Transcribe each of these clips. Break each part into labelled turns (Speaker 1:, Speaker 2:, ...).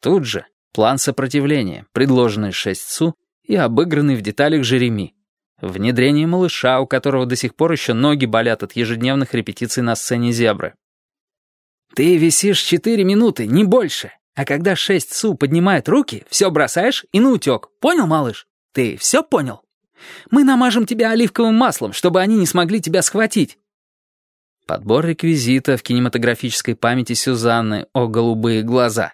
Speaker 1: Тут же план сопротивления, предложенный Шестцу и обыгранный в деталях Жереми. Внедрение малыша, у которого до сих пор еще ноги болят от ежедневных репетиций на сцене зебры. «Ты висишь четыре минуты, не больше. А когда шесть су поднимает руки, все бросаешь и наутек. Понял, малыш? Ты все понял? Мы намажем тебя оливковым маслом, чтобы они не смогли тебя схватить». Подбор реквизита в кинематографической памяти Сюзанны о голубые глаза.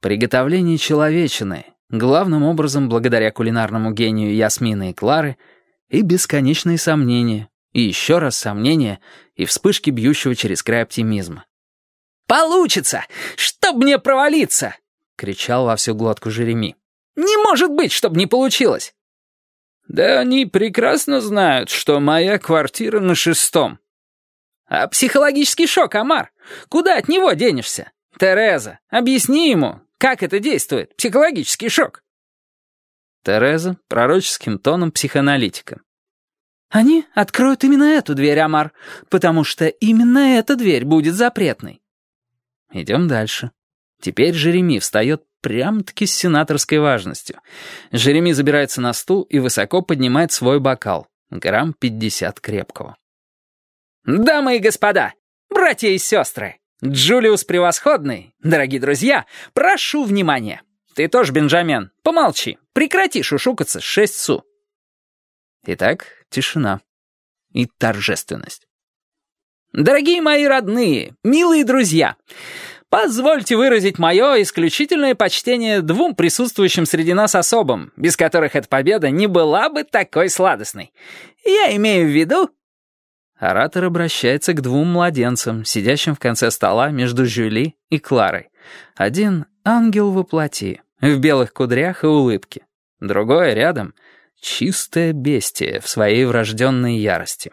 Speaker 1: Приготовление человечины, главным образом благодаря кулинарному гению Ясмины и Клары, и бесконечные сомнения, и еще раз сомнения, и вспышки бьющего через край оптимизма. «Получится! Чтоб мне провалиться!» — кричал во всю глотку Жереми. «Не может быть, чтоб не получилось!» «Да они прекрасно знают, что моя квартира на шестом». «А психологический шок, Амар? Куда от него денешься? Тереза, объясни ему, как это действует, психологический шок?» Тереза пророческим тоном психоаналитика. «Они откроют именно эту дверь, Амар, потому что именно эта дверь будет запретной. Идем дальше. Теперь Жереми встает прям-таки с сенаторской важностью. Жереми забирается на стул и высоко поднимает свой бокал. Грамм пятьдесят крепкого. «Дамы и господа, братья и сестры, Джулиус Превосходный, дорогие друзья, прошу внимания. Ты тоже, Бенджамен, помолчи, прекрати шушукаться шесть су». Итак, тишина и торжественность. Дорогие мои родные, милые друзья, позвольте выразить мое исключительное почтение двум присутствующим среди нас особам, без которых эта победа не была бы такой сладостной. Я имею в виду...» Оратор обращается к двум младенцам, сидящим в конце стола между Жюли и Кларой. Один — ангел во плоти, в белых кудрях и улыбке. Другой рядом — чистое бестие в своей врожденной ярости.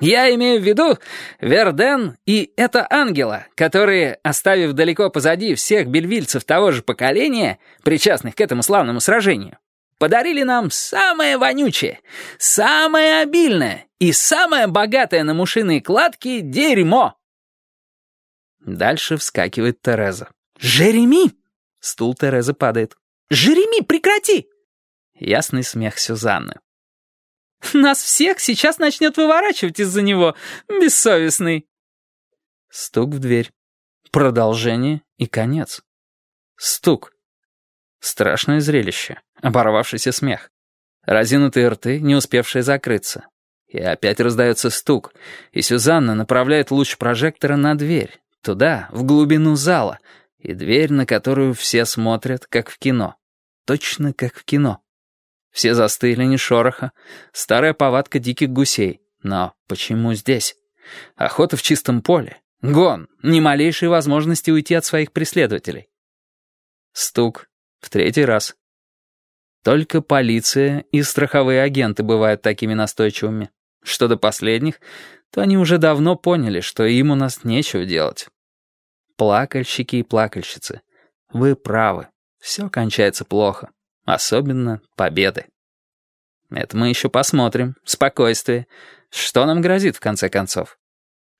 Speaker 1: Я имею в виду Верден и это ангела, которые, оставив далеко позади всех бельвильцев того же поколения, причастных к этому славному сражению, подарили нам самое вонючее, самое обильное и самое богатое на мушиные кладки дерьмо. Дальше вскакивает Тереза. «Жереми!» Стул Терезы падает. «Жереми, прекрати!» Ясный смех Сюзанны. Нас всех сейчас начнет выворачивать из-за него, бессовестный. Стук в дверь. Продолжение и конец. Стук. Страшное зрелище. Оборвавшийся смех. Разинутые рты, не успевшие закрыться. И опять раздается стук, и Сюзанна направляет луч прожектора на дверь, туда, в глубину зала, и дверь, на которую все смотрят, как в кино. Точно как в кино. Все застыли, ни шороха. Старая повадка диких гусей. Но почему здесь? Охота в чистом поле. Гон. Ни малейшей возможности уйти от своих преследователей. Стук. В третий раз. Только полиция и страховые агенты бывают такими настойчивыми. Что до последних, то они уже давно поняли, что им у нас нечего делать. Плакальщики и плакальщицы. Вы правы. Все кончается плохо. Особенно победы. Это мы еще посмотрим. Спокойствие. Что нам грозит, в конце концов?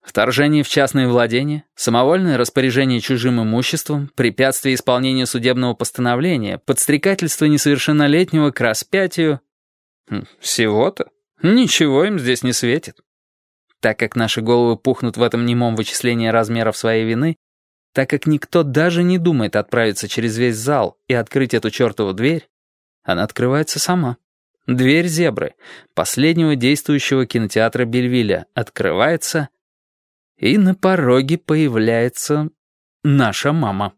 Speaker 1: Вторжение в частные владения, самовольное распоряжение чужим имуществом, препятствие исполнению судебного постановления, подстрекательство несовершеннолетнего к распятию. Хм, всего-то. Ничего им здесь не светит. Так как наши головы пухнут в этом немом вычислении размеров своей вины, так как никто даже не думает отправиться через весь зал и открыть эту чертову дверь, она открывается сама. Дверь «Зебры», последнего действующего кинотеатра Бельвиля, открывается, и на пороге появляется наша мама.